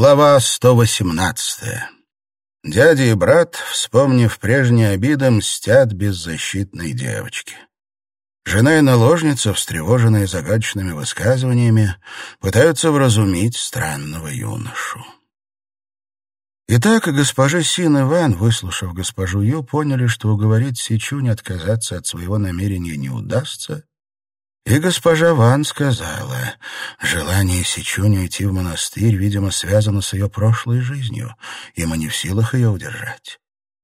Глава 118. Дядя и брат, вспомнив прежние обиды, мстят беззащитной девочке. Жена и наложница, встревоженные загадочными высказываниями, пытаются вразумить странного юношу. Итак, госпожа Син и Ван, выслушав госпожу Ю, поняли, что уговорить Сичунь отказаться от своего намерения не удастся, и госпожа Ван сказала, желание Сичунь уйти в монастырь, видимо, связано с ее прошлой жизнью, и мы не в силах ее удержать.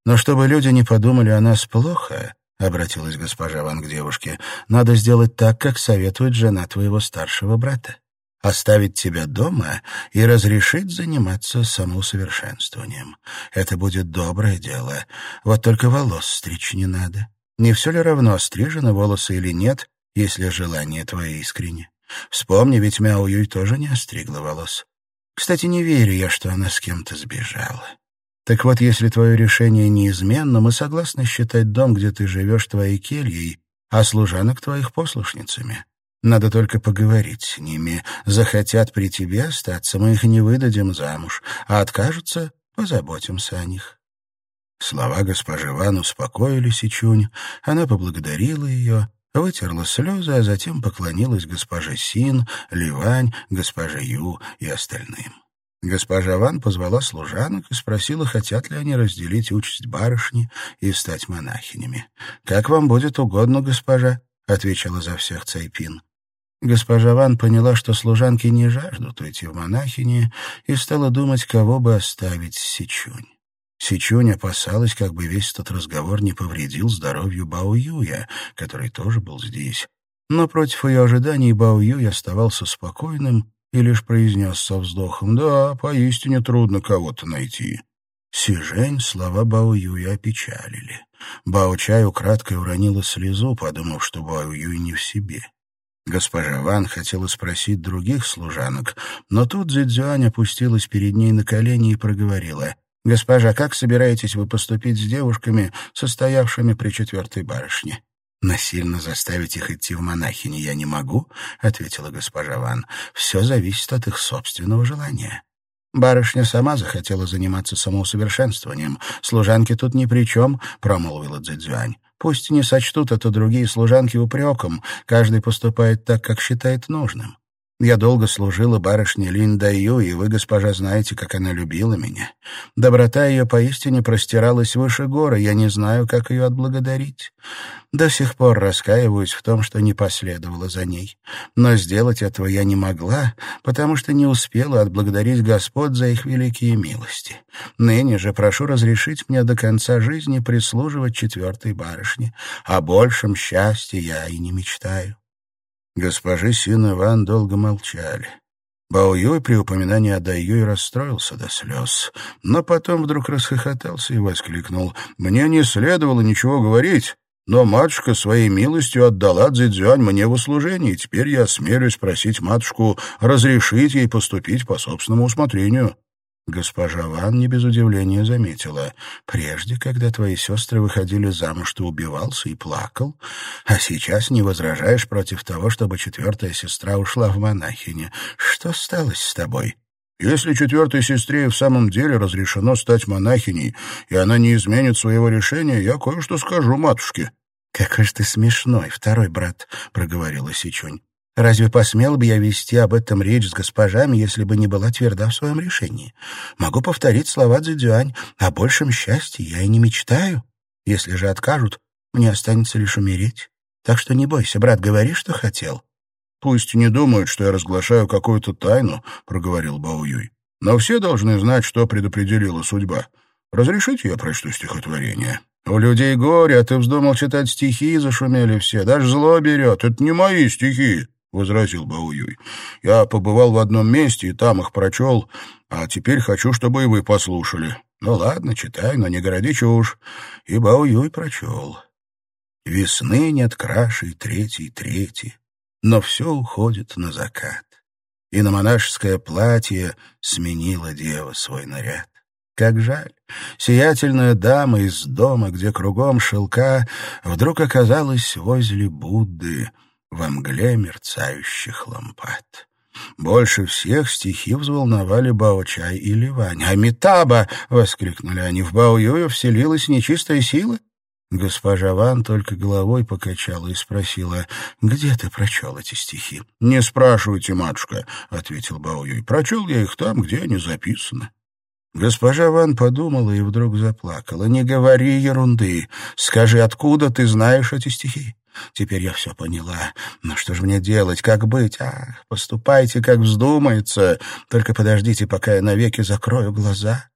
Но чтобы люди не подумали о нас плохо, — обратилась госпожа Ван к девушке, — надо сделать так, как советует жена твоего старшего брата. Оставить тебя дома и разрешить заниматься самоусовершенствованием. Это будет доброе дело. Вот только волос стричь не надо. Не все ли равно, стрижены волосы или нет, если желание твое искренне. Вспомни, ведь Мяо Юй тоже не остригла волос. Кстати, не верю я, что она с кем-то сбежала. Так вот, если твое решение неизменно, мы согласны считать дом, где ты живешь, твоей кельей, а служанок твоих послушницами. Надо только поговорить с ними. Захотят при тебе остаться, мы их не выдадим замуж, а откажутся, позаботимся о них». Слова госпожи Ван успокоили Сичунь, она поблагодарила ее вытерла слезы, а затем поклонилась госпоже Син, Ливань, госпоже Ю и остальным. Госпожа Ван позвала служанок и спросила, хотят ли они разделить участь барышни и стать монахинями. «Как вам будет угодно, госпожа», — отвечала за всех Цайпин. Госпожа Ван поняла, что служанки не жаждут уйти в монахини, и стала думать, кого бы оставить Сичунь. Сичунь опасалась, как бы весь этот разговор не повредил здоровью Бао Юя, который тоже был здесь. Но против ее ожиданий Бао Юй оставался спокойным и лишь произнес со вздохом «Да, поистине трудно кого-то найти». Сижень слова Бао Юя опечалили. Бао Чай украдкой уронила слезу, подумав, что Бао Юй не в себе. Госпожа Ван хотела спросить других служанок, но тут Зидзюань опустилась перед ней на колени и проговорила — «Госпожа, как собираетесь вы поступить с девушками, состоявшими при четвертой барышне?» «Насильно заставить их идти в монахини я не могу», — ответила госпожа Ван. «Все зависит от их собственного желания». «Барышня сама захотела заниматься самоусовершенствованием. Служанки тут ни при чем», — промолвила Цзюань. «Пусть не сочтут это другие служанки упреком. Каждый поступает так, как считает нужным. Я долго служила барышне Лин Даю, и вы, госпожа, знаете, как она любила меня. Доброта ее поистине простиралась выше горы, я не знаю, как ее отблагодарить. До сих пор раскаиваюсь в том, что не последовала за ней. Но сделать этого я не могла, потому что не успела отблагодарить Господ за их великие милости. Ныне же прошу разрешить мне до конца жизни прислуживать четвертой барышне. О большем счастье я и не мечтаю. Госпожи Син и Ван долго молчали. Бао Юй при упоминании о Дай Юй расстроился до слез, но потом вдруг расхохотался и воскликнул. «Мне не следовало ничего говорить, но матушка своей милостью отдала Цзэцзюань мне в услужение, и теперь я осмелюсь просить матушку разрешить ей поступить по собственному усмотрению». Госпожа Ван не без удивления заметила. «Прежде, когда твои сестры выходили замуж, ты убивался и плакал, а сейчас не возражаешь против того, чтобы четвертая сестра ушла в монахине. Что сталось с тобой?» «Если четвертой сестре в самом деле разрешено стать монахиней, и она не изменит своего решения, я кое-что скажу матушке». «Какой же ты смешной, второй брат», — проговорила Сичунь. Разве посмел бы я вести об этом речь с госпожами, если бы не была тверда в своем решении? Могу повторить слова Цзюань. О большем счастье я и не мечтаю. Если же откажут, мне останется лишь умереть. Так что не бойся, брат, говори, что хотел. — Пусть не думают, что я разглашаю какую-то тайну, — проговорил Бао Юй. — Но все должны знать, что предопределила судьба. Разрешите я прочту стихотворение? У людей горе, а ты вздумал читать стихи, зашумели все. Даже зло берет. Это не мои стихи. — возразил Бауюй. «Я побывал в одном месте и там их прочел, а теперь хочу, чтобы и вы послушали. Ну ладно, читай, но не городи чушь». И Бауюй прочел. «Весны нет крашей третий, третий, но все уходит на закат, и на монашеское платье сменила дева свой наряд». Как жаль, сиятельная дама из дома, где кругом шелка, вдруг оказалась возле Будды — во мгле мерцающих лампад. Больше всех стихи взволновали Бао-Чай и Ливань. «Амитаба!» — воскликнули они. «В Бао-Юю вселилась нечистая сила?» Госпожа Ван только головой покачала и спросила, «Где ты прочел эти стихи?» «Не спрашивайте, матушка», — ответил Бао-Юй. «Прочел я их там, где они записаны». Госпожа Ван подумала и вдруг заплакала. «Не говори ерунды. Скажи, откуда ты знаешь эти стихи?» Теперь я все поняла. Но что же мне делать? Как быть? Ах, поступайте, как вздумается. Только подождите, пока я навеки закрою глаза.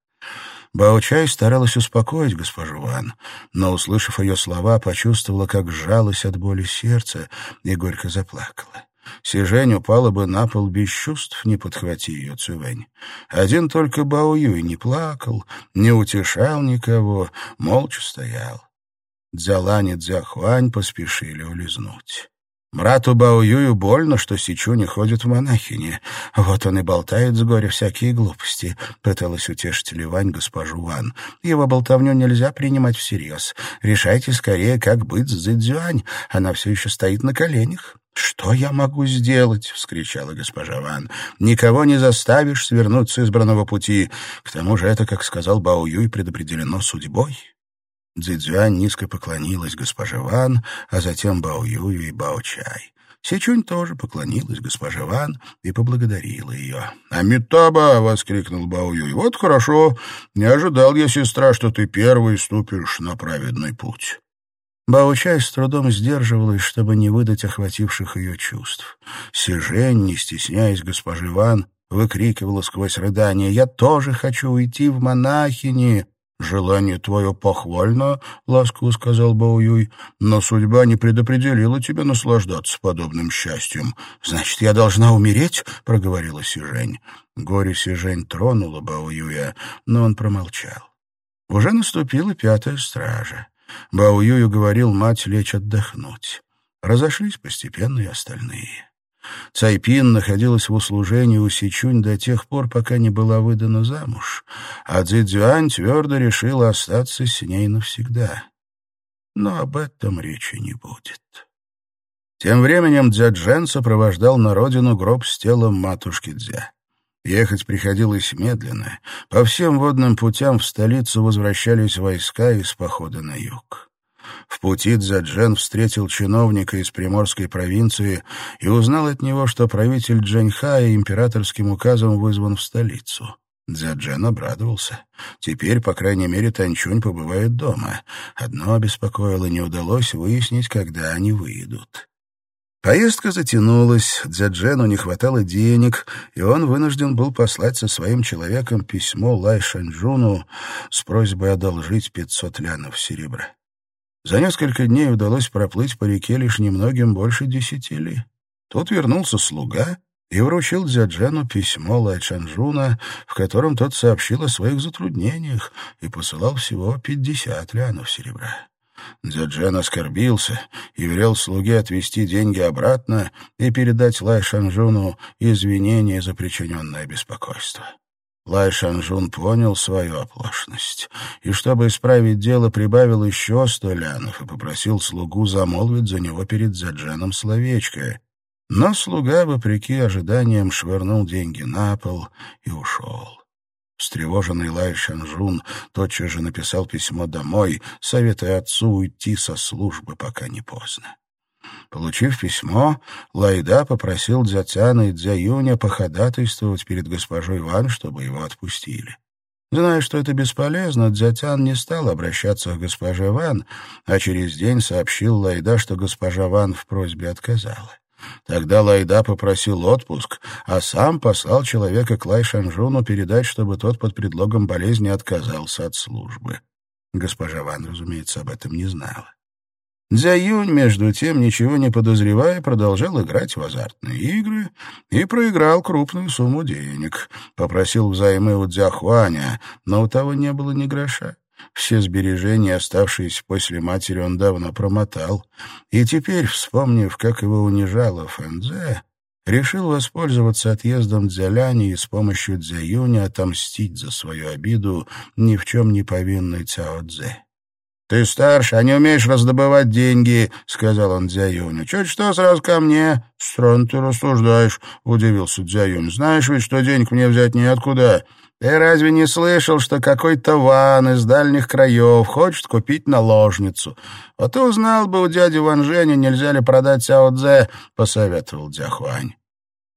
Баучай старалась успокоить госпожу Ван, но, услышав ее слова, почувствовала, как сжалось от боли сердце и горько заплакала. Сижень упала бы на пол без чувств, не подхвати ее Цювень. Один только Бао Юй не плакал, не утешал никого, молча стоял. Дзялань и Дзяхуань поспешили улизнуть. Брату Баоюю больно, что Сичу не ходит в монахини. Вот он и болтает с горя всякие глупости, — пыталась утешить Ливань госпожу Ван. Его болтовню нельзя принимать всерьез. Решайте скорее, как быть с Цзэцзюань. Она все еще стоит на коленях. «Что я могу сделать?» — вскричала госпожа Ван. «Никого не заставишь свернуть с избранного пути. К тому же это, как сказал Бао Юй, предопределено судьбой». Цзэцзюань низко поклонилась госпоже Ван, а затем Бао Юю и Бао Чай. Сечунь тоже поклонилась госпоже Ван и поблагодарила ее. «Амитаба!» — воскликнул Бао Юй. «Вот хорошо. Не ожидал я, сестра, что ты первый ступишь на праведный путь». Баучай с трудом сдерживалась, чтобы не выдать охвативших ее чувств. Сижень, не стесняясь госпожи Ван, выкрикивала сквозь рыдания «Я тоже хочу уйти в монахини!» «Желание твое похвально», — ласково сказал Баоюй, «но судьба не предопределила тебя наслаждаться подобным счастьем». «Значит, я должна умереть?» — проговорила Сижень. Горе Сижень тронула Баоюя, но он промолчал. Уже наступила пятая стража. Баоюю говорил мать лечь отдохнуть. Разошлись постепенно и остальные. Цайпин находилась в услужении у Сичунь до тех пор, пока не была выдана замуж, а Цзэцзюань твердо решила остаться с ней навсегда. Но об этом речи не будет. Тем временем Дзяджен сопровождал на родину гроб с телом матушки Дзя. Ехать приходилось медленно. По всем водным путям в столицу возвращались войска из похода на юг. В пути Дзяджен встретил чиновника из Приморской провинции и узнал от него, что правитель Джаньхая императорским указом вызван в столицу. Дзяджен обрадовался. Теперь, по крайней мере, Танчунь побывает дома. Одно обеспокоило, не удалось выяснить, когда они выйдут. Поездка затянулась, Дзяджену не хватало денег, и он вынужден был послать со своим человеком письмо Лай Шанчжуну с просьбой одолжить пятьсот лянов серебра. За несколько дней удалось проплыть по реке лишь немногим больше десяти ли. Тут вернулся слуга и вручил Дзяджену письмо Лайчанжуна, в котором тот сообщил о своих затруднениях и посылал всего пятьдесят лянов серебра. Дзяджен оскорбился и велел слуге отвезти деньги обратно и передать Лай Шанжуну извинения за причиненное беспокойство. Лай Шанжун понял свою оплошность, и, чтобы исправить дело, прибавил еще сто лянов и попросил слугу замолвить за него перед Задженом словечко. Но слуга, вопреки ожиданиям, швырнул деньги на пол и ушел. Встревоженный Лай Шанжун тотчас же написал письмо домой, советуя отцу уйти со службы, пока не поздно. Получив письмо, Лайда попросил Дзятяна и Дзяюня походатайствовать перед госпожой Ван, чтобы его отпустили. Зная, что это бесполезно, Дзятян не стал обращаться к госпоже Ван, а через день сообщил Лайда, что госпожа Ван в просьбе отказала. Тогда Лайда попросил отпуск, а сам послал человека к Лай Шанжуну передать, чтобы тот под предлогом болезни отказался от службы. Госпожа Ван, разумеется, об этом не знала. Дзяюнь, между тем, ничего не подозревая, продолжал играть в азартные игры и проиграл крупную сумму денег. Попросил взаймы у Дзяхуаня, но у того не было ни гроша. Все сбережения, оставшиеся после матери, он давно промотал. И теперь, вспомнив, как его унижала Фэнзе, решил воспользоваться отъездом Дзяляни и с помощью Дзяюня отомстить за свою обиду ни в чем не повинной Цао Цзэ. «Ты старше, а не умеешь раздобывать деньги», — сказал он Дзяюню. «Чуть что, сразу ко мне». «Странно ты рассуждаешь», — удивился Дзяюнь. «Знаешь ведь, что денег мне взять неоткуда. Ты разве не слышал, что какой-то Ван из дальних краев хочет купить наложницу? Вот ты узнал бы у дяди Ван Жени, нельзя ли продать Сяо Цзэ», — посоветовал Дзяхуань.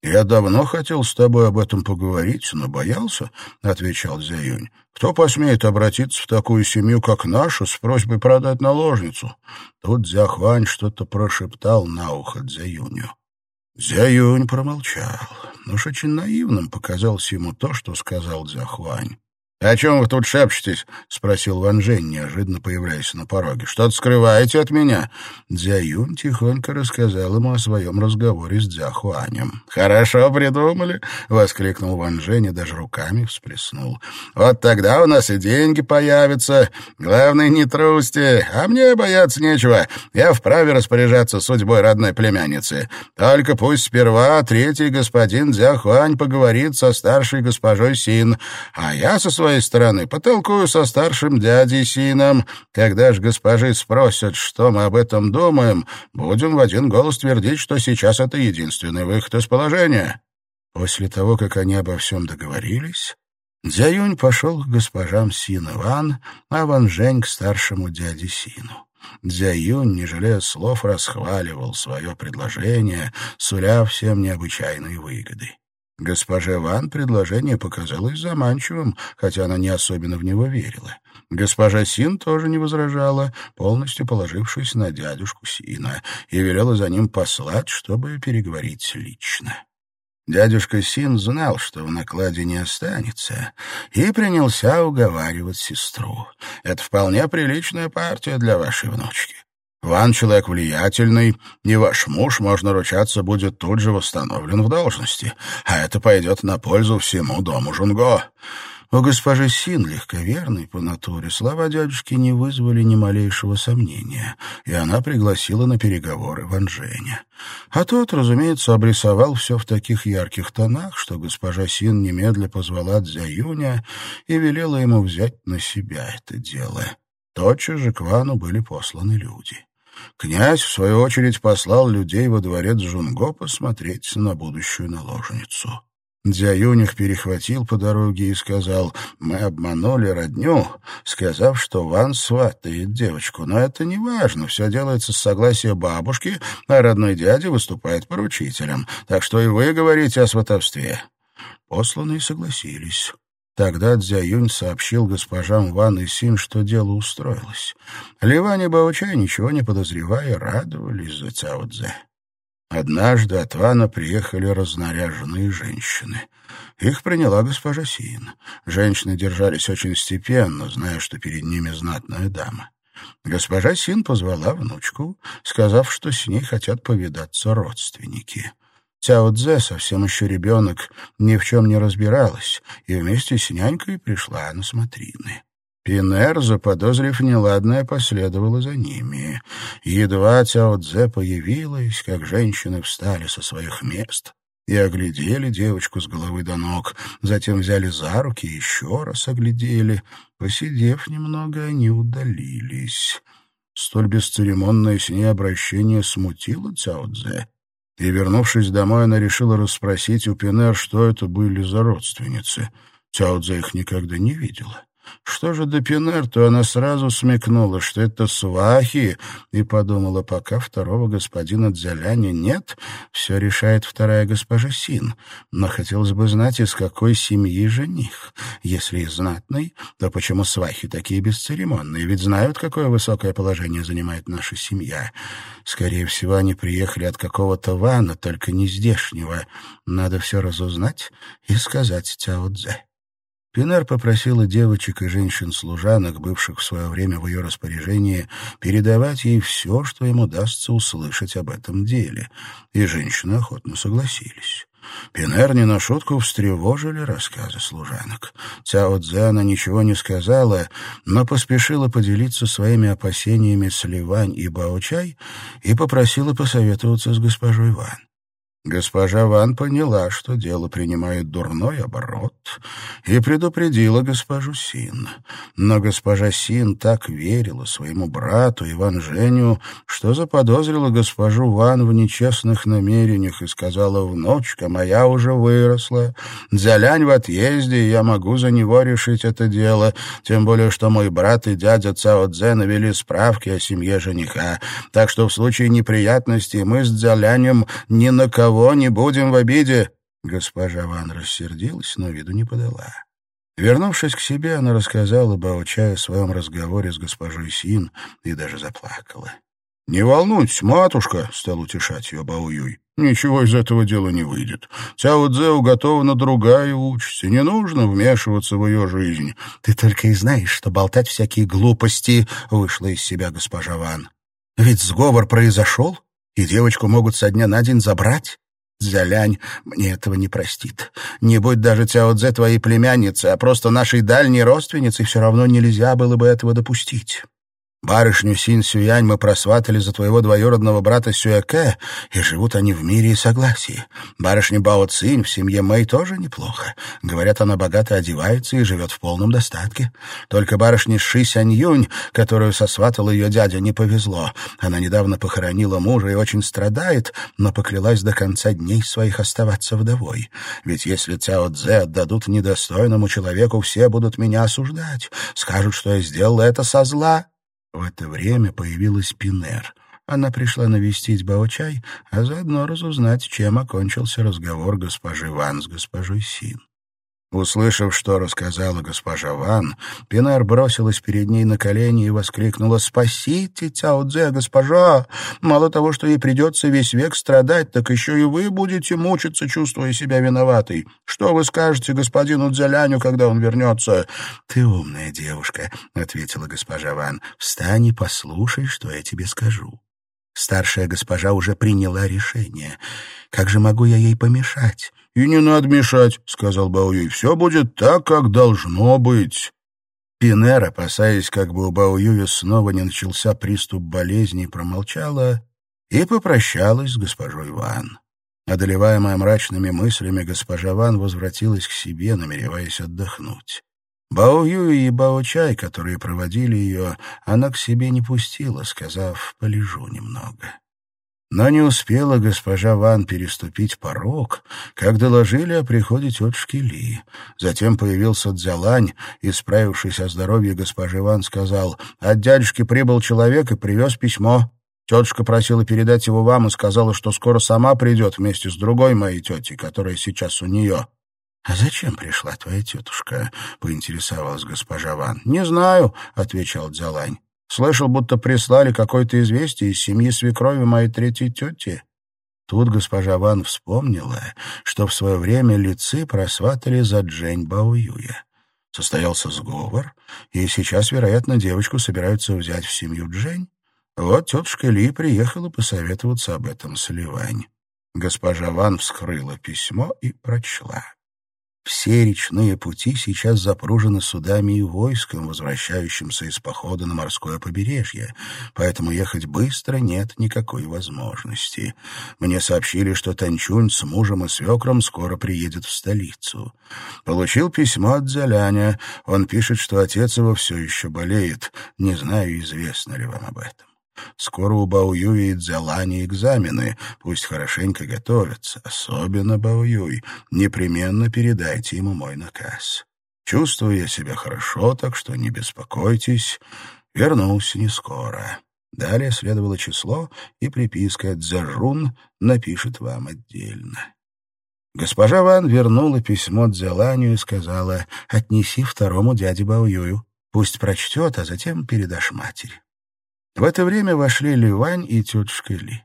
«Я давно хотел с тобой об этом поговорить, но боялся», — отвечал Зяюнь. «Кто посмеет обратиться в такую семью, как наша, с просьбой продать наложницу?» Тут Дзяхуань что-то прошептал на ухо Дзяюню. Зяюнь промолчал. Уж очень наивным показалось ему то, что сказал Дзяхуань. «О чем вы тут шепчетесь?» — спросил Ван Жень, неожиданно появляясь на пороге. «Что-то скрываете от меня?» Дзяюнь тихонько рассказал ему о своем разговоре с Дзяхуанем. «Хорошо придумали!» — воскликнул Ван Жень и даже руками всплеснул. «Вот тогда у нас и деньги появятся. Главное, не трусьте, а мне бояться нечего. Я вправе распоряжаться судьбой родной племянницы. Только пусть сперва третий господин Дзяхуань поговорит со старшей госпожой Син, а я со своей своей стороны потолкую со старшим дядей Сином. Когда ж госпожи спросят, что мы об этом думаем, будем в один голос твердить, что сейчас это единственный выход из положения». После того, как они обо всем договорились, Дзяюнь пошел к госпожам Син Ван, а Ван Жень к старшему дяде Сину. Дзяюнь, не жалея слов, расхваливал свое предложение, суля всем необычайной выгоды. Госпоже Ван предложение показалось заманчивым, хотя она не особенно в него верила. Госпожа Син тоже не возражала, полностью положившись на дядюшку Сина, и велела за ним послать, чтобы переговорить лично. Дядюшка Син знал, что в накладе не останется, и принялся уговаривать сестру. «Это вполне приличная партия для вашей внучки. Ван человек влиятельный, и ваш муж, можно ручаться, будет тут же восстановлен в должности, а это пойдет на пользу всему дому Жунго». У госпожи Син, легковерной по натуре, слова дядюшки не вызвали ни малейшего сомнения, и она пригласила на переговоры Ван Женя. А тот, разумеется, обрисовал все в таких ярких тонах, что госпожа Син немедля позвала Дзяюня и велела ему взять на себя это дело. Тотчас же к Вану были посланы люди. Князь, в свою очередь, послал людей во дворец Жунго посмотреть на будущую наложницу. Дзяюних перехватил по дороге и сказал, «Мы обманули родню, сказав, что Ван сватает девочку. Но это не важно, все делается с согласия бабушки, а родной дядя выступает поручителем. Так что и вы говорите о сватовстве». Посланные согласились. Тогда Дзяюнь сообщил госпожам Ван и Син, что дело устроилось. Ливань и Баучай, ничего не подозревая, радовались за Цао Цзэ. Однажды от Вана приехали разнаряженные женщины. Их приняла госпожа Син. Женщины держались очень степенно, зная, что перед ними знатная дама. Госпожа Син позвала внучку, сказав, что с ней хотят повидаться родственники. Цяо Цзэ, совсем еще ребенок, ни в чем не разбиралась, и вместе с нянькой пришла на смотрины. Пинер, заподозрив неладное, последовала за ними. Едва Цяо Цзэ появилась, как женщины встали со своих мест и оглядели девочку с головы до ног, затем взяли за руки и еще раз оглядели. Посидев немного, они удалились. Столь бесцеремонное с ней обращение смутило Цяо Цзэ, и, вернувшись домой, она решила расспросить у Пинер, что это были за родственницы. Цяо их никогда не видела. Что же до Пинер, то она сразу смекнула, что это свахи, и подумала, пока второго господина Дзяляня нет, все решает вторая госпожа Син. Но хотелось бы знать, из какой семьи жених. Если из знатной, то почему свахи такие бесцеремонные? Ведь знают, какое высокое положение занимает наша семья. Скорее всего, они приехали от какого-то вана, только не здешнего. Надо все разузнать и сказать Цяо Цзэ. Пинар попросила девочек и женщин-служанок, бывших в свое время в ее распоряжении, передавать ей все, что им удастся услышать об этом деле, и женщины охотно согласились. Пинер не на шутку встревожили рассказы служанок. Цяо Цзэ она ничего не сказала, но поспешила поделиться своими опасениями с Ливань и Баочай и попросила посоветоваться с госпожой Ван. Госпожа Ван поняла, что дело принимает дурной оборот, и предупредила госпожу Син. Но госпожа Син так верила своему брату Иван Женю, что заподозрила госпожу Ван в нечестных намерениях и сказала, «Внучка моя уже выросла, Дзялянь в отъезде, и я могу за него решить это дело, тем более, что мой брат и дядя Цао Цзэ навели справки о семье жениха, так что в случае неприятностей мы с Дзялянем ни на кого того не будем в обиде». Госпожа Ван рассердилась, но виду не подала. Вернувшись к себе, она рассказала Баочаю о своем разговоре с госпожой Син и даже заплакала. «Не волнуйтесь, матушка», — стал утешать ее Баоюй. «Ничего из этого дела не выйдет. Цяо Цзэ уготована другая участь, и не нужно вмешиваться в ее жизнь». «Ты только и знаешь, что болтать всякие глупости», — вышла из себя госпожа Ван. «Ведь сговор произошел, и девочку могут со дня на день забрать. Зялянь мне этого не простит. Не будь даже Цяо Цзэ твоей племянницей, а просто нашей дальней родственницей, все равно нельзя было бы этого допустить. Барышню Син Сюянь мы просватали за твоего двоюродного брата Сюэке, и живут они в мире и согласии. Барышня Бао Цинь в семье Мэй тоже неплохо. Говорят, она богато одевается и живет в полном достатке. Только барышне Ши Сянь Юнь, которую сосватал ее дядя, не повезло. Она недавно похоронила мужа и очень страдает, но поклялась до конца дней своих оставаться вдовой. Ведь если Цяо Цзэ отдадут недостойному человеку, все будут меня осуждать. Скажут, что я сделала это со зла. В это время появилась Пинер. Она пришла навестить Баочай, а заодно разузнать, чем окончился разговор госпожи Ван с госпожой Син. Услышав, что рассказала госпожа Ван, Пинар бросилась перед ней на колени и воскликнула «Спасите, Цяо Цзэ, госпожа! Мало того, что ей придется весь век страдать, так еще и вы будете мучиться, чувствуя себя виноватой. Что вы скажете господину Цзяляню, когда он вернется?» «Ты умная девушка», — ответила госпожа Ван. «Встань и послушай, что я тебе скажу». Старшая госпожа уже приняла решение. Как же могу я ей помешать? «И не надо мешать», — сказал Баоюй. «Все будет так, как должно быть». Пинер, опасаясь, как бы у Баоюя снова не начался приступ болезни, промолчала и попрощалась с госпожой Ван. Одолеваемая мрачными мыслями, госпожа Ван возвратилась к себе, намереваясь отдохнуть. Бао Юй и Бао Чай, которые проводили ее, она к себе не пустила, сказав «полежу немного». Но не успела госпожа Ван переступить порог, как доложили о приходе тетушки Ли. Затем появился Дзялань и, справившись о здоровье госпожи Ван, сказал, «От дядюшки прибыл человек и привез письмо. Тетушка просила передать его вам и сказала, что скоро сама придет вместе с другой моей тетей, которая сейчас у нее». «А зачем пришла твоя тетушка?» — поинтересовалась госпожа Ван. «Не знаю», — отвечал Дзялань. Слышал, будто прислали какое-то известие из семьи свекрови моей третьей тети. Тут госпожа Ван вспомнила, что в свое время лицы просватали за Джень Баоюя. Состоялся сговор, и сейчас, вероятно, девочку собираются взять в семью Джень. Вот тетушка Ли приехала посоветоваться об этом с Ливань. Госпожа Ван вскрыла письмо и прочла. Все речные пути сейчас запружены судами и войском, возвращающимся из похода на морское побережье, поэтому ехать быстро нет никакой возможности. Мне сообщили, что Танчунь с мужем и свекром скоро приедет в столицу. Получил письмо от Заляня. Он пишет, что отец его все еще болеет. Не знаю, известно ли вам об этом. Скоро у Баоюи и Цзялани экзамены. Пусть хорошенько готовятся. Особенно Баоюй. Непременно передайте ему мой наказ. Чувствую я себя хорошо, так что не беспокойтесь. Вернулся не скоро. Далее следовало число, и приписка «Дзяжун» напишет вам отдельно. Госпожа Ван вернула письмо Дзяланю и сказала «Отнеси второму дяде Баоюю. Пусть прочтет, а затем передашь матери». В это время вошли Ливань и тетушка Ли.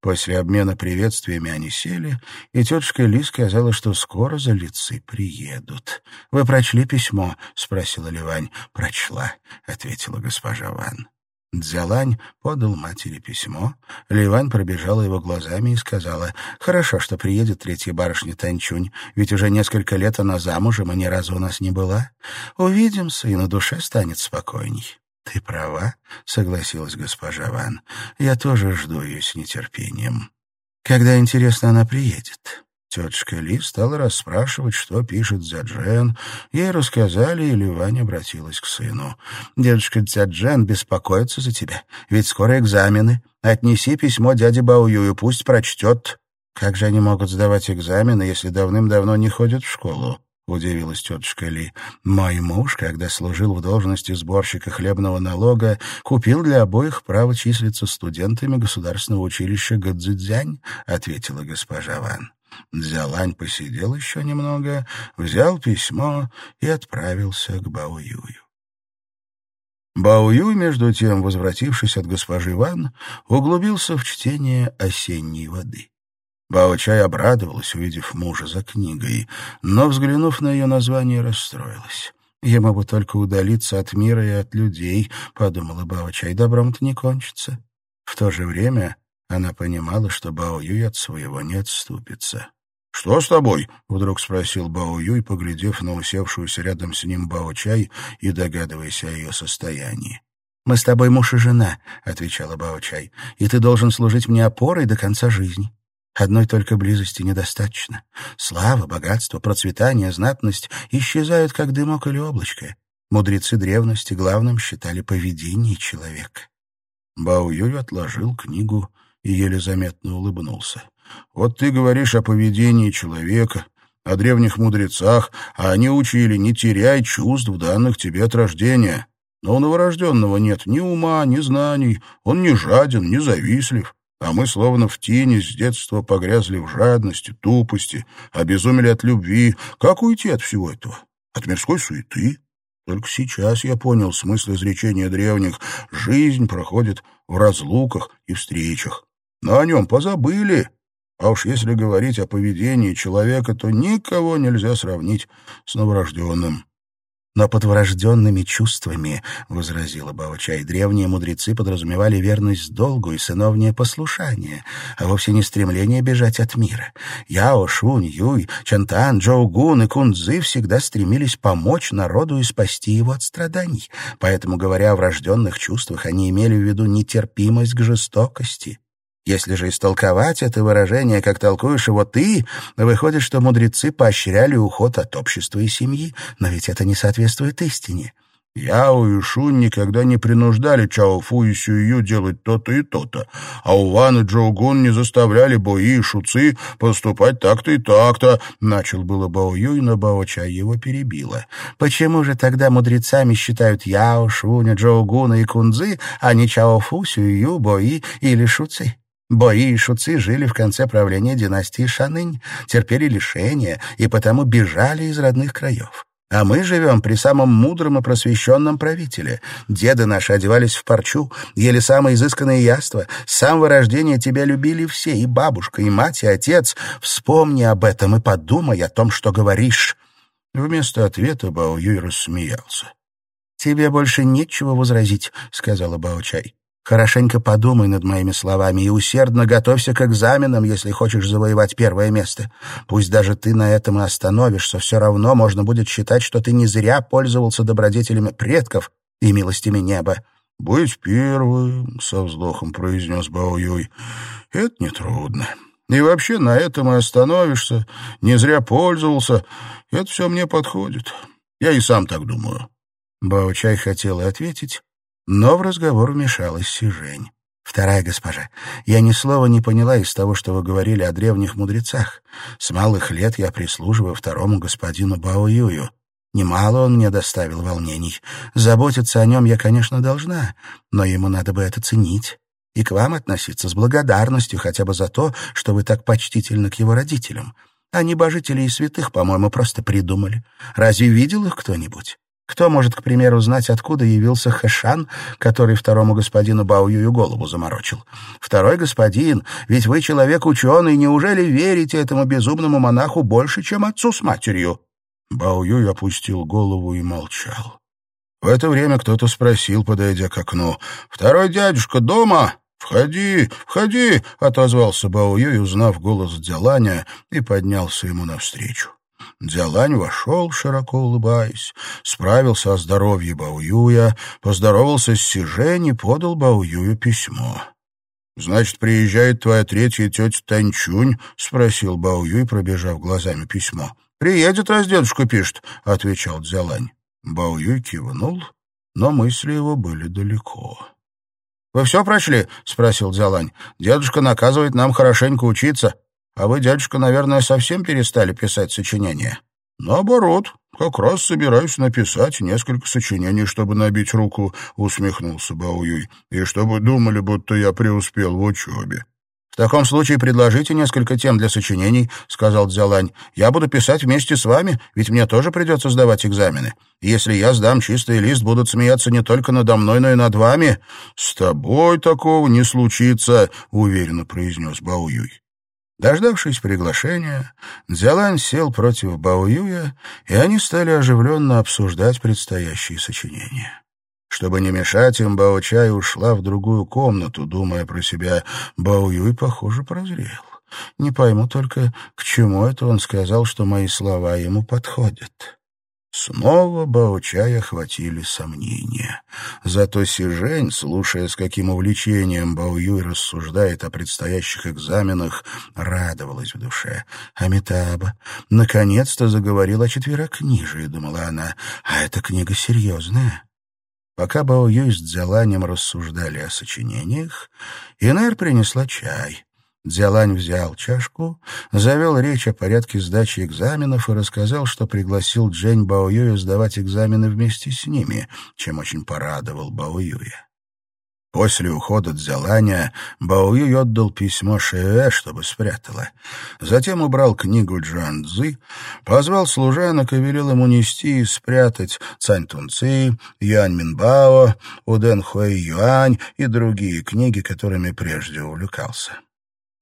После обмена приветствиями они сели, и тетушка Ли сказала, что скоро за лицы приедут. «Вы прочли письмо?» — спросила Ливань. «Прочла», — ответила госпожа Ван. Дзялань подал матери письмо. Ливань пробежала его глазами и сказала, «Хорошо, что приедет третья барышня Танчунь, ведь уже несколько лет она замужем и ни разу у нас не была. Увидимся, и на душе станет спокойней». «Ты права», — согласилась госпожа Ван. «Я тоже жду ее с нетерпением». Когда, интересно, она приедет?» Тетушка Ли стала расспрашивать, что пишет Дзяджен. Ей рассказали, и Ливань обратилась к сыну. «Дедушка Дзяджен беспокоится за тебя, ведь скоро экзамены. Отнеси письмо дяде Баую, пусть прочтет. Как же они могут сдавать экзамены, если давным-давно не ходят в школу?» — удивилась тетушка Ли. «Мой муж, когда служил в должности сборщика хлебного налога, купил для обоих право числиться студентами государственного училища Гадзидзянь», — ответила госпожа Ван. Дзялань посидел еще немного, взял письмо и отправился к Баоюю. Баоюй, между тем, возвратившись от госпожи Ван, углубился в чтение «Осенней воды». Бао-чай обрадовалась, увидев мужа за книгой, но, взглянув на ее название, расстроилась. «Ему бы только удалиться от мира и от людей», — подумала Бао-чай, — «добром-то не кончится». В то же время она понимала, что Бао Юй от своего не отступится. «Что с тобой?» — вдруг спросил Бао Юй, поглядев на усевшуюся рядом с ним Бао Чай и догадываясь о ее состоянии. «Мы с тобой муж и жена», — отвечала Бао Чай, «и ты должен служить мне опорой до конца жизни. Одной только близости недостаточно. Слава, богатство, процветание, знатность исчезают, как дымок или облачко. Мудрецы древности главным считали поведение человека». Бао Юй отложил книгу и еле заметно улыбнулся. «Вот ты говоришь о поведении человека, о древних мудрецах, а они учили не теряй чувств, данных тебе от рождения. Но у новорожденного нет ни ума, ни знаний, он не жаден, не завистлив. А мы словно в тени с детства погрязли в жадности, тупости, обезумели от любви. Как уйти от всего этого? От мирской суеты? Только сейчас я понял смысл изречения древних. Жизнь проходит в разлуках и встречах но о нем позабыли. А уж если говорить о поведении человека, то никого нельзя сравнить с новорожденным. «Но под врожденными чувствами, — возразила Баочай, — древние мудрецы подразумевали верность долгу и сыновнее послушание, а вовсе не стремление бежать от мира. Яо, Шунь, Юй, Чантан, Джоу Гун и Кунцзы всегда стремились помочь народу и спасти его от страданий. Поэтому, говоря о врожденных чувствах, они имели в виду нетерпимость к жестокости, если же истолковать это выражение, как толкуешь его ты, выходит, что мудрецы поощряли уход от общества и семьи, но ведь это не соответствует истине. Яо и Шун никогда не принуждали Чао Фу и Сюю делать то-то и то-то, а Уван и Джоугун не заставляли Бои и Шуцы поступать так-то и так-то. Начал было Бао Юй, но Бао Чай его перебила. Почему же тогда мудрецами считают Яо, Шуня, Джоугуна и Кунзы, а не Чао Фу, Сюю, Бои или Шуцы? Бои и шуцы жили в конце правления династии Шанынь, терпели лишения и потому бежали из родных краев. А мы живем при самом мудром и просвещенном правителе. Деды наши одевались в парчу, ели самые изысканные яства. С самого рождения тебя любили все, и бабушка, и мать, и отец. Вспомни об этом и подумай о том, что говоришь». Вместо ответа Бао Юй рассмеялся. «Тебе больше нечего возразить», — сказала Бао Чай. Хорошенько подумай над моими словами и усердно готовься к экзаменам, если хочешь завоевать первое место. Пусть даже ты на этом и остановишься, все равно можно будет считать, что ты не зря пользовался добродетелями предков и милостями неба. — Быть первым, — со вздохом произнес Бао-Юй, — это нетрудно. И вообще на этом и остановишься, не зря пользовался. Это все мне подходит. Я и сам так думаю. Бао-Чай хотел ответить, но в разговор вмешалась Сижень. «Вторая госпожа, я ни слова не поняла из того, что вы говорили о древних мудрецах. С малых лет я прислуживаю второму господину Бао Юю. Немало он мне доставил волнений. Заботиться о нем я, конечно, должна, но ему надо бы это ценить. И к вам относиться с благодарностью хотя бы за то, что вы так почтительны к его родителям. А небожителей и святых, по-моему, просто придумали. Разве видел их кто-нибудь? Кто может, к примеру, знать, откуда явился Хэшан, который второму господину Баоюю голову заморочил? Второй господин, ведь вы человек ученый, неужели верите этому безумному монаху больше, чем отцу с матерью?» Баоюй опустил голову и молчал. В это время кто-то спросил, подойдя к окну, «Второй дядюшка дома?» «Входи, входи!» — отозвался Баоюй, узнав голос Дзяланя, и поднялся ему навстречу. Дзялань вошел, широко улыбаясь, справился о здоровье Баоюя, поздоровался с Сижень и подал Баоюю письмо. «Значит, приезжает твоя третья тетя Танчунь?» — спросил Бао Юй, пробежав глазами письмо. «Приедет, раз дедушка пишет», — отвечал Дзялань. Бао Юй кивнул, но мысли его были далеко. «Вы все прочли?» — спросил Дзялань. «Дедушка наказывает нам хорошенько учиться, а вы, дядюшка, наверное, совсем перестали писать сочинения?» «Наоборот, как раз собираюсь написать несколько сочинений, чтобы набить руку», — усмехнулся Бауюй, «и чтобы думали, будто я преуспел в учебе». «В таком случае предложите несколько тем для сочинений», — сказал Дзялань. «Я буду писать вместе с вами, ведь мне тоже придется сдавать экзамены. если я сдам чистый лист, будут смеяться не только надо мной, но и над вами». «С тобой такого не случится», — уверенно произнес Бауюй. Дождавшись приглашения, Дзялань сел против Баоюя, и они стали оживленно обсуждать предстоящие сочинения. Чтобы не мешать им, Бао-чай ушла в другую комнату, думая про себя, Бао-юй, похоже, прозрел. Не пойму только, к чему это он сказал, что мои слова ему подходят. Снова Баочая охватили сомнения. Зато Сижень, слушая, с каким увлечением Баоюй рассуждает о предстоящих экзаменах, радовалась в душе. Амитаба наконец-то заговорил о четверокнижии, думала она, а эта книга серьезная. Пока Бао Юй с Дзяланем рассуждали о сочинениях, Инер принесла чай. Дзялань взял чашку, завел речь о порядке сдачи экзаменов и рассказал, что пригласил Джень Баоюя сдавать экзамены вместе с ними, чем очень порадовал Баоюя. После ухода Дзяланя Баоюй отдал письмо Шээ, чтобы спрятала. Затем убрал книгу Джан Цзы, позвал служанок и велел ему нести и спрятать Цань Тунци, Юань Минбао, Уден Хуэй Юань и другие книги, которыми прежде увлекался.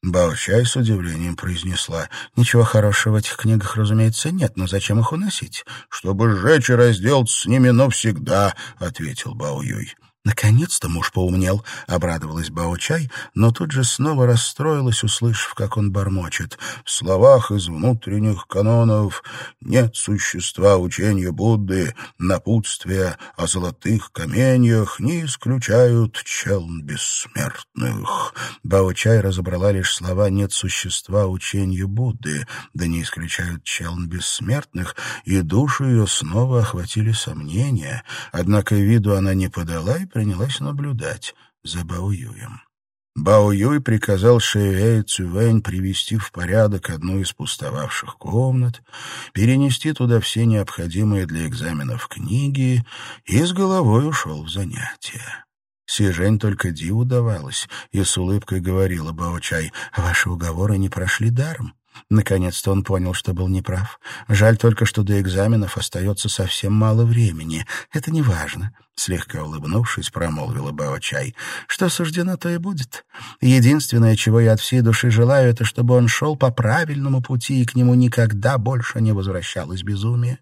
Баочай с удивлением произнесла. «Ничего хорошего в этих книгах, разумеется, нет, но зачем их уносить?» «Чтобы сжечь и разделаться с ними навсегда», — ответил Бао Юй. «Наконец-то муж поумнел», — обрадовалась Бао-чай, но тут же снова расстроилась, услышав, как он бормочет. «В словах из внутренних канонов нет существа учения Будды, напутствия о золотых каменьях не исключают челн бессмертных». Бао-чай разобрала лишь слова «нет существа учения Будды», да не исключают челн бессмертных, и душу ее снова охватили сомнения, однако виду она не подала и принялась наблюдать за Баоюем. Баоюй приказал Шэюэ Цювэнь привести в порядок одну из пустовавших комнат, перенести туда все необходимые для экзаменов книги и с головой ушел в занятия. Сижень только диву давалась и с улыбкой говорила Баочай, «Ваши уговоры не прошли даром. Наконец-то он понял, что был неправ. Жаль только, что до экзаменов остается совсем мало времени. Это не важно. Слегка улыбнувшись, промолвила Бао-чай. Что суждено, то и будет. Единственное, чего я от всей души желаю, это чтобы он шел по правильному пути, и к нему никогда больше не возвращалось безумие.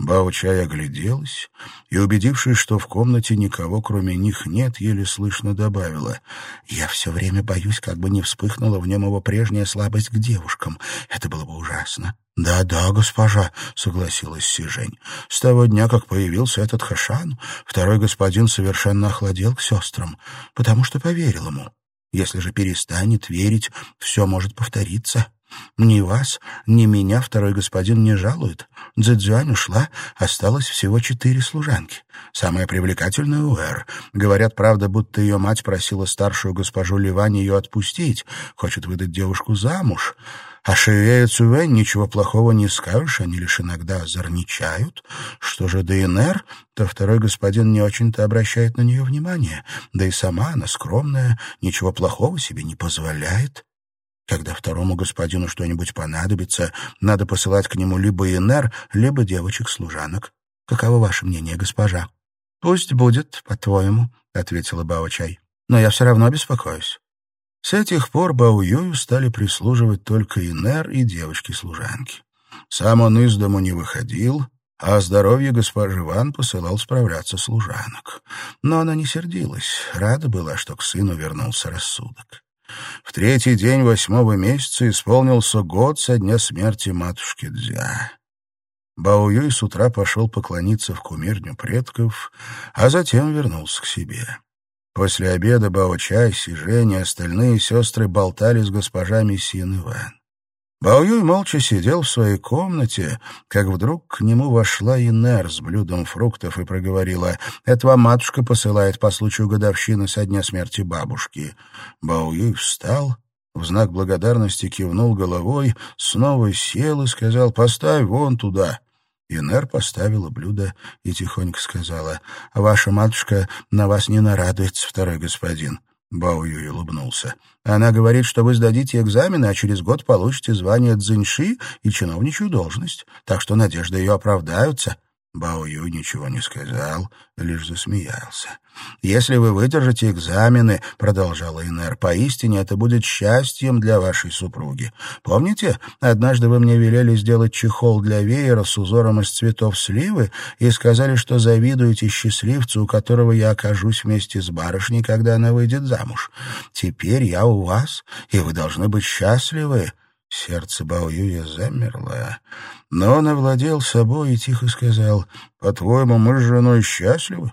Бао-чай огляделась и, убедившись, что в комнате никого, кроме них, нет, еле слышно добавила. «Я все время боюсь, как бы не вспыхнула в нем его прежняя слабость к девушкам. Это было бы ужасно». «Да-да, госпожа», — согласилась Сижень. «С того дня, как появился этот Хашан, второй господин совершенно охладел к сестрам, потому что поверил ему. Если же перестанет верить, все может повториться». Ни вас, ни меня второй господин не жалует. Цзэцзюань ушла, осталось всего четыре служанки. Самая привлекательная Уэр. Говорят, правда, будто ее мать просила старшую госпожу Ливань ее отпустить, хочет выдать девушку замуж. А Шевея Цювень ничего плохого не скажешь, они лишь иногда озорничают. Что же до то второй господин не очень-то обращает на нее внимание. Да и сама она скромная, ничего плохого себе не позволяет. Когда второму господину что-нибудь понадобится, надо посылать к нему либо Инер, либо девочек-служанок. Каково ваше мнение, госпожа? — Пусть будет, по-твоему, — ответила Бао-чай. — Но я все равно беспокоюсь. С этих пор Бао-юю стали прислуживать только Инер и девочки-служанки. Сам он из дому не выходил, а здоровье госпожи Ван посылал справляться служанок. Но она не сердилась, рада была, что к сыну вернулся рассудок. В третий день восьмого месяца исполнился год со дня смерти матушки Дзя. Бао Юй с утра пошел поклониться в кумирню предков, а затем вернулся к себе. После обеда Бао-Чай, Женя и остальные сестры болтали с госпожами Син Иван. Баоюй молча сидел в своей комнате, как вдруг к нему вошла Инер с блюдом фруктов и проговорила «Это вам матушка посылает по случаю годовщины со дня смерти бабушки». Баоюй встал, в знак благодарности кивнул головой, снова сел и сказал «Поставь вон туда». Инер поставила блюдо и тихонько сказала «Ваша матушка на вас не нарадуется, второй господин». Бао Юй улыбнулся. «Она говорит, что вы сдадите экзамены, а через год получите звание дзиньши и чиновничью должность, так что надежды ее оправдаются. Бао Ю ничего не сказал, лишь засмеялся. «Если вы выдержите экзамены, — продолжала Инер, — поистине это будет счастьем для вашей супруги. Помните, однажды вы мне велели сделать чехол для веера с узором из цветов сливы и сказали, что завидуете счастливцу, у которого я окажусь вместе с барышней, когда она выйдет замуж. Теперь я у вас, и вы должны быть счастливы». Сердце Баоюя замерло, но он овладел собой и тихо сказал, «По-твоему, мы с женой счастливы?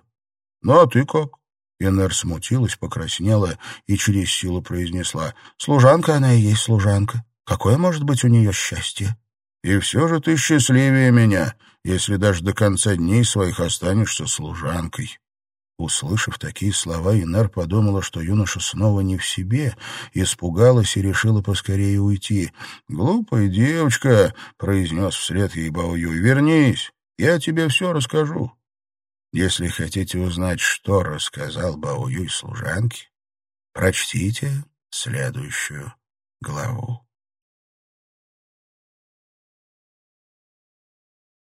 Ну, а ты как?» Инер смутилась, покраснела и через силу произнесла, «Служанка она и есть служанка. Какое может быть у нее счастье?» «И все же ты счастливее меня, если даже до конца дней своих останешься служанкой». Услышав такие слова, Инер подумала, что юноша снова не в себе, испугалась и решила поскорее уйти. «Глупая девочка!» — произнес вслед ей Баоюй. «Вернись, я тебе все расскажу». Если хотите узнать, что рассказал Баоюй служанке, прочтите следующую главу.